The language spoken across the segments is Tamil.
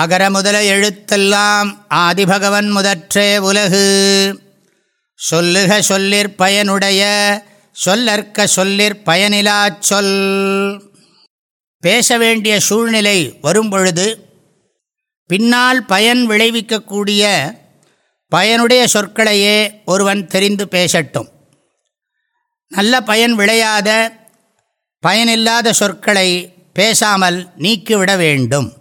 அகர முதல எழுத்தெல்லாம் ஆதிபகவன் முதற்றே உலகு. சொல்லுக சொல்லிற் பயனுடைய சொல்லற்க சொல்லிற் பயனிலாச் சொல். பேச வேண்டிய சூழ்நிலை வரும்பொழுது பின்னால் பயன் விளைவிக்கக்கூடிய பயனுடைய சொற்களையே ஒருவன் தெரிந்து பேசட்டும். நல்ல பயன் விளையாத பயனில்லாத சொற்களை பேசாமல் நீக்கிவிட வேண்டும்.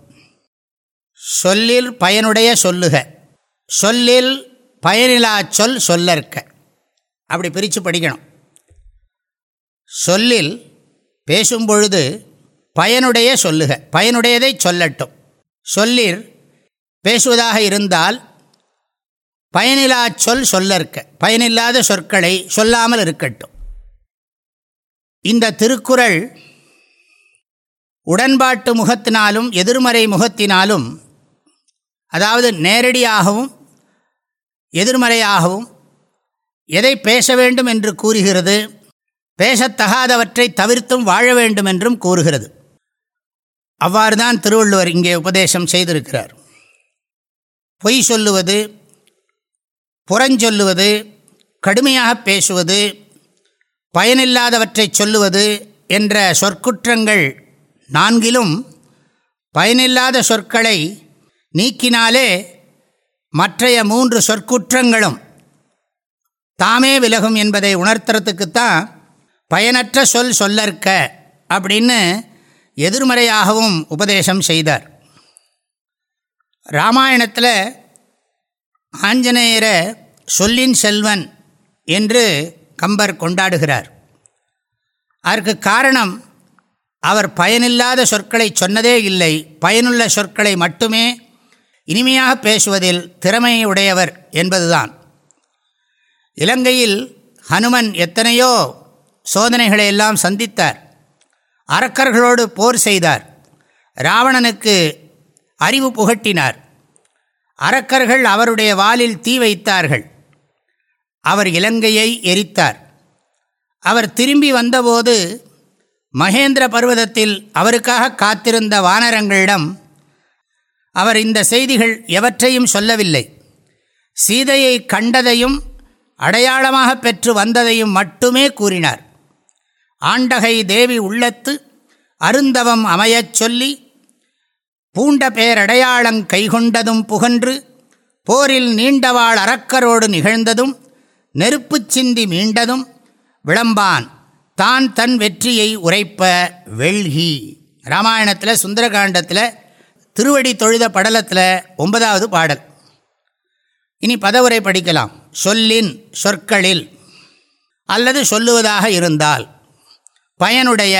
சொல்லில் பயனுடைய சொல்லுக. சொல்லில் பயனிலா சொல் சொல்லற்க. அப்படி பிரித்து படிக்கணும். சொல்லில் பேசும்பொழுது பயனுடைய சொல்லுக. பயனுடையதை சொல்லட்டும். சொல்லில் பேசுவதாக இருந்தால் பயனிலா சொல் சொல்லற்க. பயனில்லாத சொற்களை சொல்லாமல் இருக்கட்டும். இந்த திருக்குறள் உடன்பாட்டு முகத்தினாலும் எதிர்மறை முகத்தினாலும் அதாவது நேரடியாகவும் எதிர்மறையாகவும் எதை பேச வேண்டும் என்று கூறுகிறது பேசத்தகாதவற்றை தவிர்த்தும் வாழ வேண்டும் என்றும் கூறுகிறது. அவ்வாறு தான் திருவள்ளுவர் இங்கே உபதேசம் செய்திருக்கிறார். பொய் சொல்லுவது புறஞ்சொல்லுவது கடுமையாக பேசுவது பயனில்லாதவற்றை சொல்லுவது என்ற சொற்குற்றங்கள் நான்கிலும் பயனில்லாத சொற்களை நீக்கினாலே மற்றைய மூன்று சொற்குற்றங்களும் தாமே விலகும் என்பதை உணர்த்துறதுக்குத்தான் பயனற்ற சொல் சொல்லற்க அப்படின்னு எதிர்மறையாகவும் உபதேசம் செய்தார். ராமாயணத்தில் ஆஞ்சநேயரை சொல்லின் செல்வன் என்று கம்பர் கொண்டாடுகிறார். அதற்கு காரணம் அவர் பயனில்லாத சொற்களை சொன்னதே இல்லை பயனுள்ள சொற்களை மட்டுமே இனிமையாக பேசுவதில் திறமையுடையவர் என்பதுதான். இலங்கையில் ஹனுமன் எத்தனையோ சோதனைகளை எல்லாம் சந்தித்தார். அரக்கர்களோடு போர் செய்தார். ராவணனுக்கு அறிவு புகட்டினார். அரக்கர்கள் அவருடைய வாலில் தீ வைத்தார்கள். அவர் இலங்கையை எரித்தார். அவர் திரும்பி வந்தபோது மகேந்திர பர்வதத்தில் அவருக்காக காத்திருந்த வானரங்களிடம் அவர் இந்த செய்திகள் எவற்றையும் சொல்லவில்லை. சீதையை கண்டதையும் அடையாளமாக பெற்று வந்ததையும் மட்டுமே கூறினார். ஆண்டகை தேவி உள்ளத்து அருந்தவம் அமையச் சொல்லி பூண்ட பேரடையாளங் கைகொண்டதும் புகன்று போரில் நீண்டவாள் அறக்கரோடு நிகழ்ந்ததும் நெருப்புச் சிந்தி மீண்டதும் விளம்பான் தான் தன் வெற்றியை உரைப்ப வெள்கி ராமாயணத்தில் சுந்தரகாண்டத்தில் திருவடி தொழுத படலத்தில் ஒன்பதாவது பாடல். இனி பதவுரை படிக்கலாம். சொல்லின் சொற்களில் அல்லது சொல்லுவதாக இருந்தால் பயனுடைய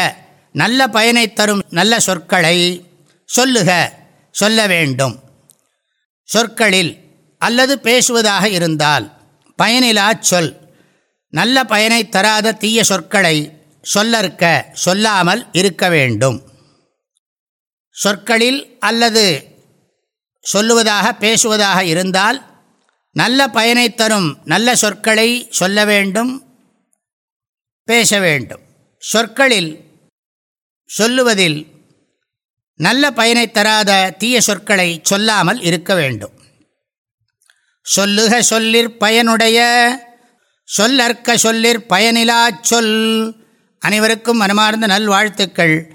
நல்ல பயனை தரும் நல்ல சொற்களை சொல்லுக சொல்ல வேண்டும். சொற்களில் அல்லது பேசுவதாக இருந்தால் பயனிலா சொல் நல்ல பயனை தராத தீய சொற்களை சொல்லற்க சொல்லாமல் இருக்க வேண்டும். சொற்களில் அல்லது சொல்லுவதாக பேசுவதாக இருந்தால் நல்ல பயனை தரும் நல்ல சொற்களை சொல்ல வேண்டும் பேச வேண்டும். சொற்களில் சொல்லுவதில் நல்ல பயனை தராத தீய சொற்களை சொல்லாமல் இருக்க வேண்டும். சொல்லுக சொல்லிற் பயனுடைய சொல்லற்க சொல்லிற் பயனிலா சொல். அனைவருக்கும் மனமார்ந்த நல்வாழ்த்துக்கள்.